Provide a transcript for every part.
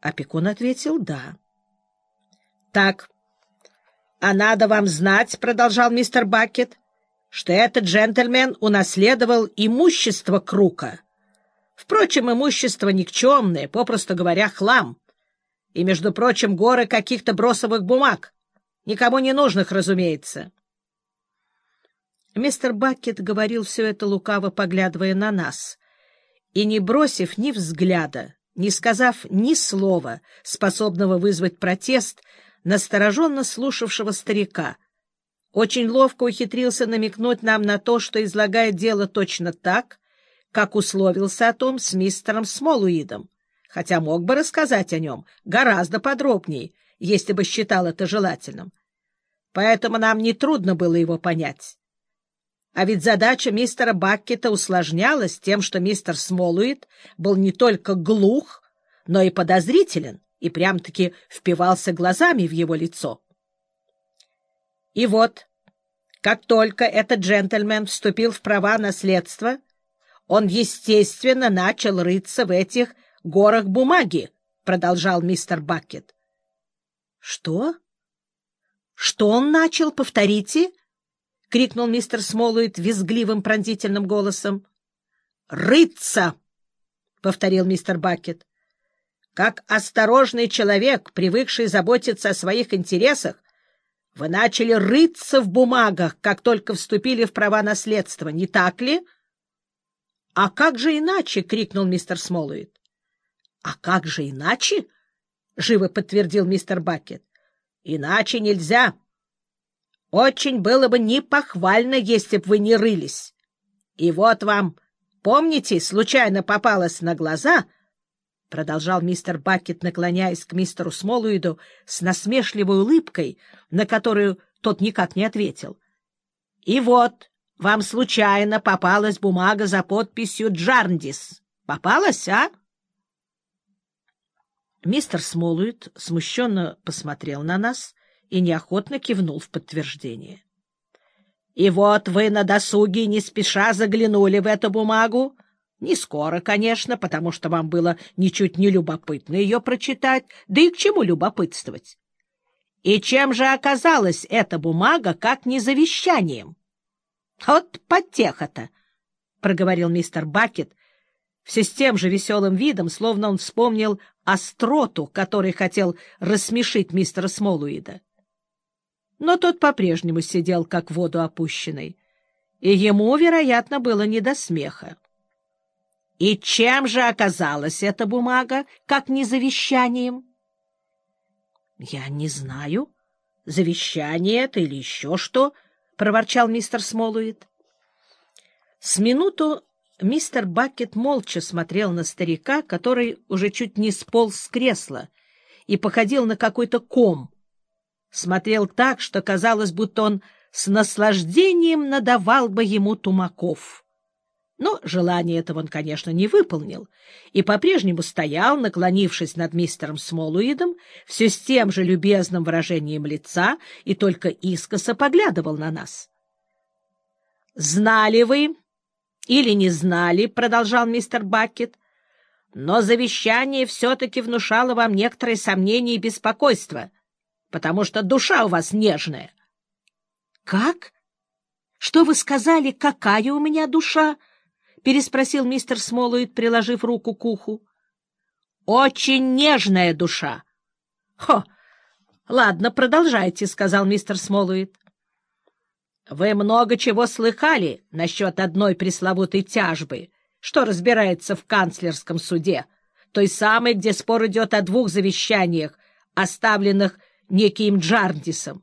Опекун ответил «да». — Так, а надо вам знать, — продолжал мистер Бакет, — что этот джентльмен унаследовал имущество Крука. Впрочем, имущество никчемное, попросту говоря, хлам. И, между прочим, горы каких-то бросовых бумаг. Никому не нужных, разумеется. Мистер Бакет говорил все это лукаво, поглядывая на нас, и не бросив ни взгляда, не сказав ни слова, способного вызвать протест, настороженно слушавшего старика. Очень ловко ухитрился намекнуть нам на то, что излагает дело точно так, как условился о том с мистером Смолуидом, хотя мог бы рассказать о нем гораздо подробнее, если бы считал это желательным. Поэтому нам нетрудно было его понять. А ведь задача мистера Баккета усложнялась тем, что мистер Смолуид был не только глух, но и подозрителен, и прям-таки впивался глазами в его лицо. И вот, как только этот джентльмен вступил в права наследства, он, естественно, начал рыться в этих горах бумаги, — продолжал мистер Бакет. — Что? Что он начал? Повторите? — крикнул мистер Смолуит визгливым пронзительным голосом. — Рыться! — повторил мистер Бакет. — Как осторожный человек, привыкший заботиться о своих интересах, вы начали рыться в бумагах, как только вступили в права наследства, не так ли? —— А как же иначе? — крикнул мистер Смолуит. — А как же иначе? — живо подтвердил мистер Бакет. — Иначе нельзя. Очень было бы непохвально, если б вы не рылись. И вот вам, помните, случайно попалось на глаза, — продолжал мистер Бакет, наклоняясь к мистеру Смолуиду с насмешливой улыбкой, на которую тот никак не ответил. — И вот вам случайно попалась бумага за подписью «Джарндис». Попалась, а? Мистер Смолуит смущенно посмотрел на нас и неохотно кивнул в подтверждение. — И вот вы на досуге не спеша заглянули в эту бумагу. Не скоро, конечно, потому что вам было ничуть не любопытно ее прочитать, да и к чему любопытствовать. И чем же оказалась эта бумага, как не завещанием? — Вот потеха-то! — проговорил мистер Бакет, все с тем же веселым видом, словно он вспомнил остроту, который хотел рассмешить мистера Смолуида. Но тот по-прежнему сидел, как в воду опущенный, и ему, вероятно, было не до смеха. — И чем же оказалась эта бумага, как не завещанием? — Я не знаю, завещание это или еще что, — проворчал мистер Смолуит. С минуту мистер Бакет молча смотрел на старика, который уже чуть не сполз с кресла и походил на какой-то ком. Смотрел так, что казалось, будто он с наслаждением надавал бы ему тумаков. Но желание этого он, конечно, не выполнил, и по-прежнему стоял, наклонившись над мистером Смолуидом, все с тем же любезным выражением лица и только искоса поглядывал на нас. — Знали вы или не знали, — продолжал мистер Бакет, — но завещание все-таки внушало вам некоторые сомнения и беспокойство, потому что душа у вас нежная. — Как? Что вы сказали, какая у меня душа? —— переспросил мистер Смолуит, приложив руку к уху. — Очень нежная душа. — Хо! Ладно, продолжайте, — сказал мистер Смолуит. — Вы много чего слыхали насчет одной пресловутой тяжбы, что разбирается в канцлерском суде, той самой, где спор идет о двух завещаниях, оставленных неким Джардисом.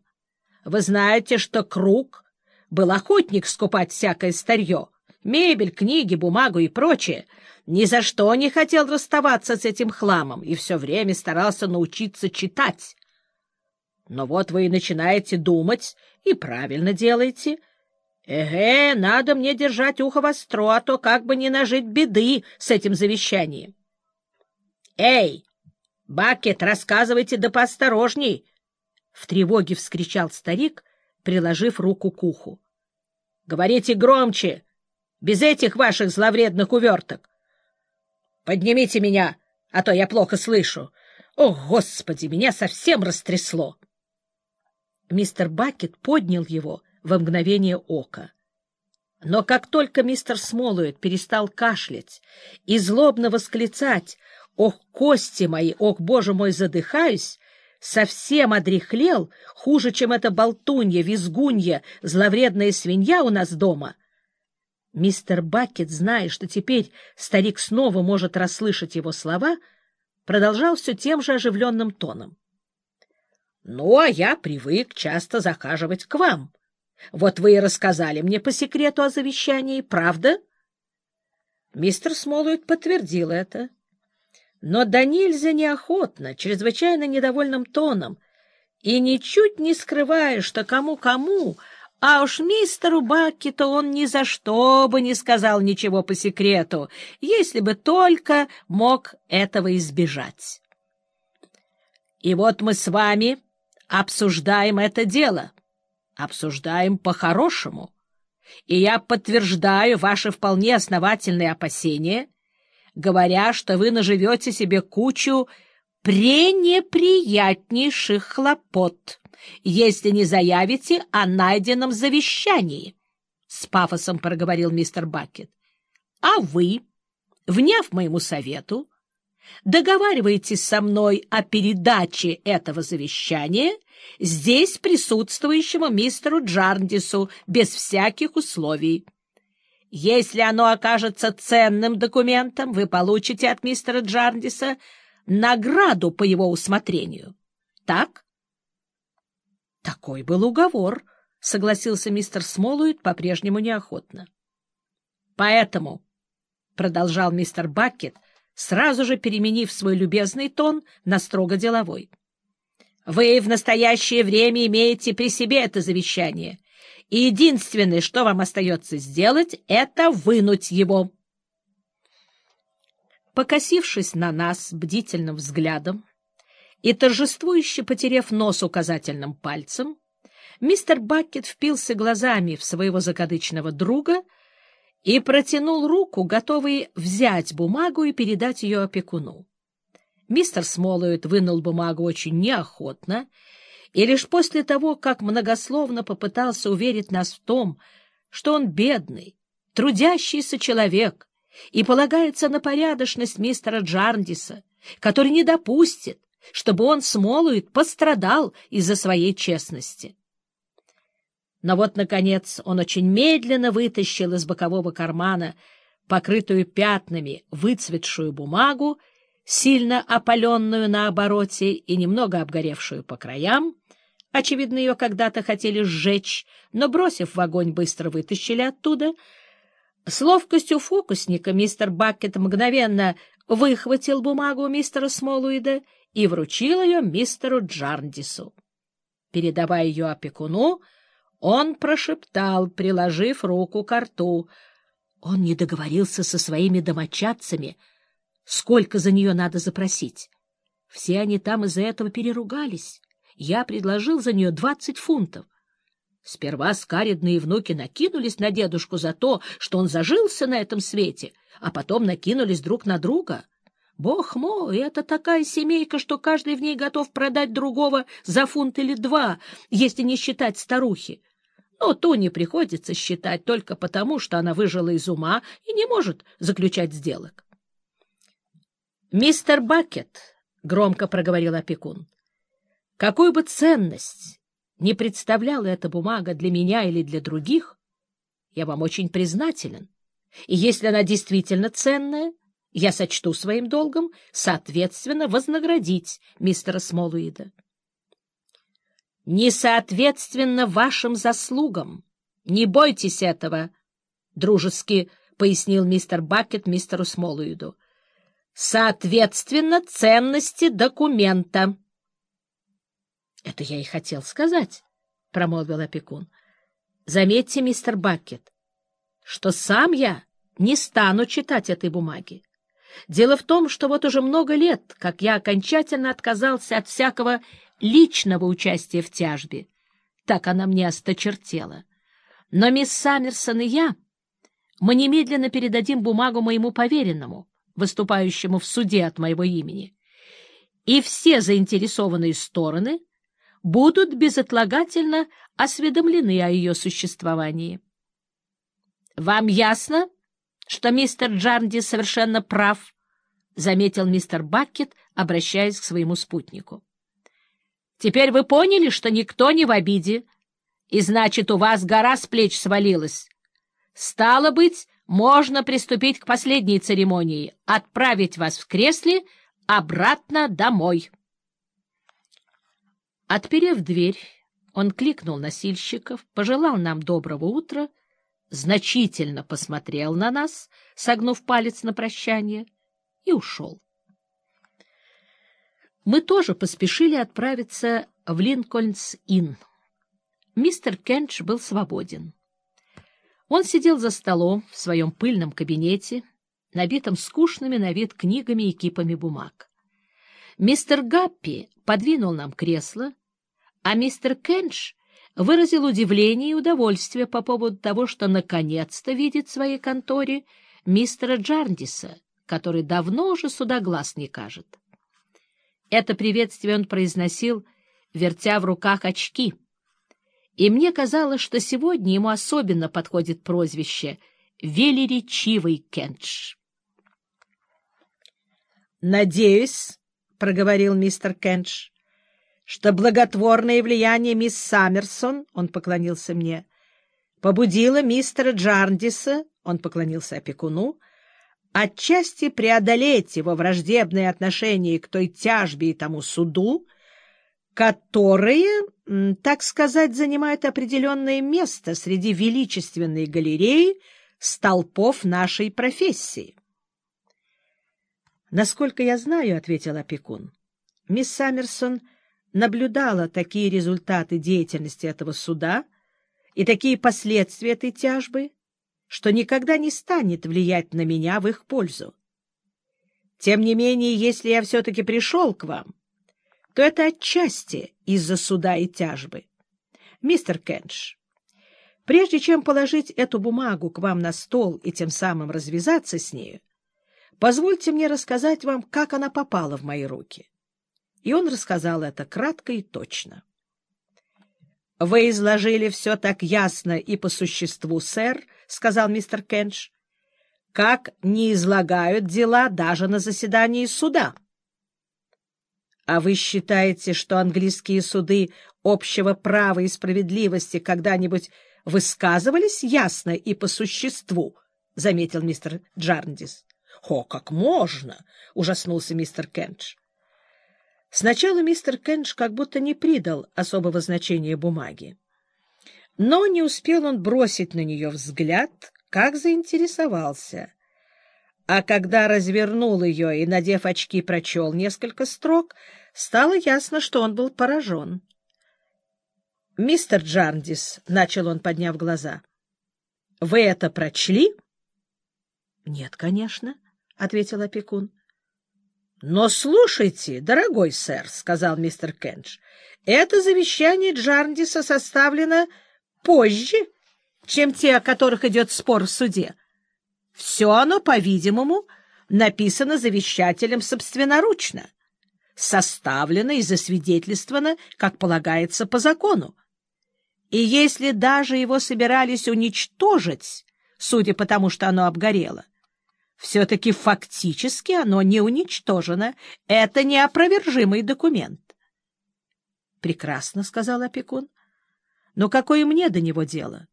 Вы знаете, что Круг был охотник скупать всякое старье, мебель, книги, бумагу и прочее, ни за что не хотел расставаться с этим хламом и все время старался научиться читать. Но вот вы и начинаете думать, и правильно делаете. Эге, надо мне держать ухо востро, а то как бы не нажить беды с этим завещанием. Эй, Бакет, рассказывайте да поосторожней! В тревоге вскричал старик, приложив руку к уху. — Говорите громче, без этих ваших зловредных уверток. Поднимите меня, а то я плохо слышу. О, Господи, меня совсем растрясло! Мистер Бакет поднял его во мгновение ока. Но как только мистер Смолуэт перестал кашлять и злобно восклицать «Ох, кости мои! Ох, боже мой, задыхаюсь!» Совсем одряхлел, хуже, чем эта болтунья, визгунья, зловредная свинья у нас дома. Мистер Бакет, зная, что теперь старик снова может расслышать его слова, продолжал все тем же оживленным тоном. — Ну, а я привык часто захаживать к вам. Вот вы и рассказали мне по секрету о завещании, правда? Мистер Смолует подтвердил это но да нельзя неохотно, чрезвычайно недовольным тоном, и ничуть не скрывая, что кому-кому, а уж мистеру Бакки-то он ни за что бы не сказал ничего по секрету, если бы только мог этого избежать. И вот мы с вами обсуждаем это дело, обсуждаем по-хорошему, и я подтверждаю ваши вполне основательные опасения — говоря, что вы наживете себе кучу пренеприятнейших хлопот, если не заявите о найденном завещании, — с пафосом проговорил мистер Бакет. — А вы, вняв моему совету, договариваетесь со мной о передаче этого завещания здесь присутствующему мистеру Джарндису без всяких условий. Если оно окажется ценным документом, вы получите от мистера Джарндиса награду по его усмотрению. Так? Такой был уговор, — согласился мистер Смолует по-прежнему неохотно. Поэтому, — продолжал мистер Баккет, сразу же переменив свой любезный тон на строго деловой, — вы в настоящее время имеете при себе это завещание и единственное, что вам остается сделать, это вынуть его. Покосившись на нас бдительным взглядом и торжествующе потерев нос указательным пальцем, мистер Баккет впился глазами в своего закадычного друга и протянул руку, готовый взять бумагу и передать ее опекуну. Мистер Смолуэт вынул бумагу очень неохотно и лишь после того, как многословно попытался уверить нас в том, что он бедный, трудящийся человек и полагается на порядочность мистера Джарндиса, который не допустит, чтобы он, Смолует, пострадал из-за своей честности. Но вот, наконец, он очень медленно вытащил из бокового кармана покрытую пятнами выцветшую бумагу, сильно опаленную на обороте и немного обгоревшую по краям, Очевидно, ее когда-то хотели сжечь, но, бросив в огонь, быстро вытащили оттуда. С ловкостью фокусника мистер Баккет мгновенно выхватил бумагу мистера Смолуида и вручил ее мистеру Джарндису. Передавая ее опекуну, он прошептал, приложив руку к рту. Он не договорился со своими домочадцами, сколько за нее надо запросить. Все они там из-за этого переругались я предложил за нее двадцать фунтов. Сперва скаридные внуки накинулись на дедушку за то, что он зажился на этом свете, а потом накинулись друг на друга. Бог мой, это такая семейка, что каждый в ней готов продать другого за фунт или два, если не считать старухи. Но ту не приходится считать только потому, что она выжила из ума и не может заключать сделок. — Мистер Бакет, — громко проговорил опекун, какую бы ценность не представляла эта бумага для меня или для других, я вам очень признателен. И если она действительно ценная, я сочту своим долгом, соответственно, вознаградить мистера Смолуида. Несоответственно вашим заслугам. Не бойтесь этого, — дружески пояснил мистер Бакет мистеру Смолуиду. Соответственно ценности документа. — Это я и хотел сказать, — промолвил опекун. — Заметьте, мистер Баккет, что сам я не стану читать этой бумаги. Дело в том, что вот уже много лет, как я окончательно отказался от всякого личного участия в тяжбе. Так она мне осточертела. Но мисс Саммерсон и я, мы немедленно передадим бумагу моему поверенному, выступающему в суде от моего имени. и все заинтересованные стороны будут безотлагательно осведомлены о ее существовании. «Вам ясно, что мистер Джарди совершенно прав?» — заметил мистер Баккет, обращаясь к своему спутнику. «Теперь вы поняли, что никто не в обиде, и значит, у вас гора с плеч свалилась. Стало быть, можно приступить к последней церемонии — отправить вас в кресле обратно домой». Отперев дверь, он кликнул носильщиков, пожелал нам доброго утра, значительно посмотрел на нас, согнув палец на прощание, и ушел. Мы тоже поспешили отправиться в Линкольнс-Инн. Мистер Кенч был свободен. Он сидел за столом в своем пыльном кабинете, набитом скучными на вид книгами и кипами бумаг. Мистер Гаппи подвинул нам кресло, а мистер Кенш выразил удивление и удовольствие по поводу того, что наконец-то видит в своей конторе мистера Джарндиса, который давно уже сюда глаз не кажет. Это приветствие он произносил, вертя в руках очки. И мне казалось, что сегодня ему особенно подходит прозвище «Велеречивый Кенш». «Надеюсь, — проговорил мистер Кенш, — что благотворное влияние мисс Саммерсон, — он поклонился мне, — побудило мистера Джарндиса, — он поклонился опекуну, — отчасти преодолеть его враждебное отношение к той тяжбе и тому суду, которые, так сказать, занимают определенное место среди величественной галереи столпов нашей профессии. «Насколько я знаю, — ответил опекун, — мисс Саммерсон наблюдала такие результаты деятельности этого суда и такие последствия этой тяжбы, что никогда не станет влиять на меня в их пользу. Тем не менее, если я все-таки пришел к вам, то это отчасти из-за суда и тяжбы. Мистер Кенш, прежде чем положить эту бумагу к вам на стол и тем самым развязаться с нею, Позвольте мне рассказать вам, как она попала в мои руки. И он рассказал это кратко и точно. — Вы изложили все так ясно и по существу, сэр, — сказал мистер Кенш, — как не излагают дела даже на заседании суда. — А вы считаете, что английские суды общего права и справедливости когда-нибудь высказывались ясно и по существу? — заметил мистер Джарндис. «О, как можно!» — ужаснулся мистер Кенч. Сначала мистер Кенч как будто не придал особого значения бумаге. Но не успел он бросить на нее взгляд, как заинтересовался. А когда развернул ее и, надев очки, прочел несколько строк, стало ясно, что он был поражен. — Мистер Джардис, — начал он, подняв глаза, — вы это прочли? — Нет, конечно. — ответил опекун. — Но слушайте, дорогой сэр, — сказал мистер Кенш, — это завещание Джарндиса составлено позже, чем те, о которых идет спор в суде. Все оно, по-видимому, написано завещателем собственноручно, составлено и засвидетельствовано, как полагается по закону. И если даже его собирались уничтожить, судя по тому, что оно обгорело, все-таки фактически оно не уничтожено. Это неопровержимый документ. — Прекрасно, — сказал опекун. — Но какое мне до него дело?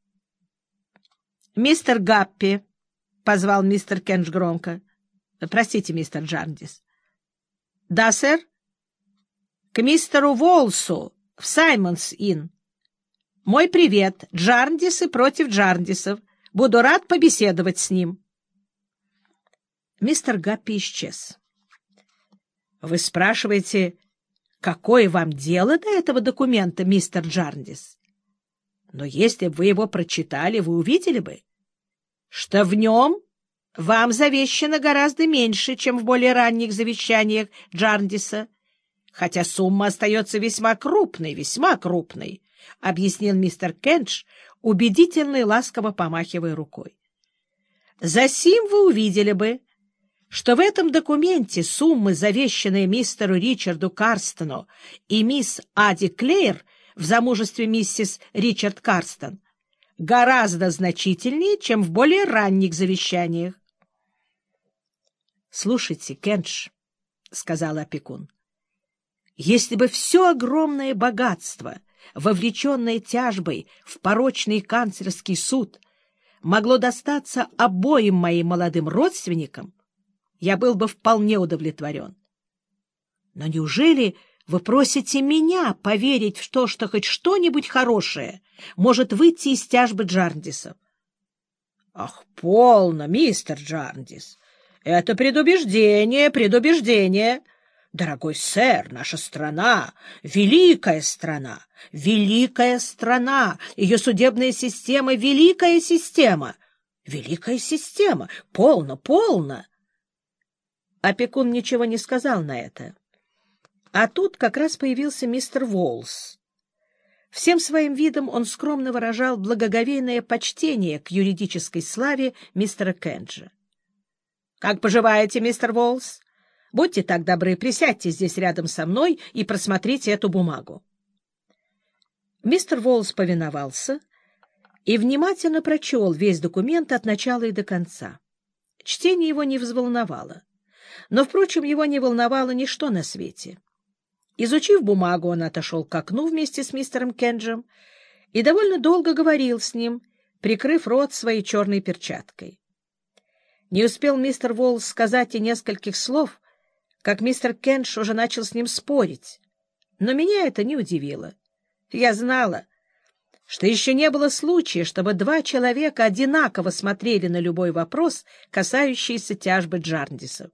— Мистер Гаппи, — позвал мистер Кенш громко. — Простите, мистер Джардис. — Да, сэр? — К мистеру Волсу в Саймонс-Инн. Мой привет, Джардисы против Джардисов. Буду рад побеседовать с ним. — Мистер Гаппи исчез. — Вы спрашиваете, какое вам дело до этого документа, мистер Джарндис? Но если бы вы его прочитали, вы увидели бы, что в нем вам завещано гораздо меньше, чем в более ранних завещаниях Джарндиса, хотя сумма остается весьма крупной, весьма крупной, — объяснил мистер Кенш, убедительно и ласково помахивая рукой. — Засим вы увидели бы, что в этом документе суммы, завещанные мистеру Ричарду Карстону и мисс Ади Клеер в замужестве миссис Ричард Карстон, гораздо значительнее, чем в более ранних завещаниях. — Слушайте, Кенш, — сказал опекун, — если бы все огромное богатство, вовлеченное тяжбой в порочный канцлерский суд, могло достаться обоим моим молодым родственникам, я был бы вполне удовлетворен. Но неужели вы просите меня поверить в то, что хоть что-нибудь хорошее может выйти из тяжбы Джарндисов? — Ах, полно, мистер Джарндис! Это предубеждение, предубеждение! Дорогой сэр, наша страна — великая страна, великая страна, ее судебная система — великая система, великая система, полно, полно! Опекун ничего не сказал на это. А тут как раз появился мистер Волс. Всем своим видом он скромно выражал благоговейное почтение к юридической славе мистера Кенджа. — Как поживаете, мистер Волс? Будьте так добры, присядьте здесь рядом со мной и просмотрите эту бумагу. Мистер Волс повиновался и внимательно прочел весь документ от начала и до конца. Чтение его не взволновало. Но, впрочем, его не волновало ничто на свете. Изучив бумагу, он отошел к окну вместе с мистером Кенджем и довольно долго говорил с ним, прикрыв рот своей черной перчаткой. Не успел мистер Волс сказать и нескольких слов, как мистер Кендж уже начал с ним спорить. Но меня это не удивило. Я знала, что еще не было случая, чтобы два человека одинаково смотрели на любой вопрос, касающийся тяжбы Джарндисов.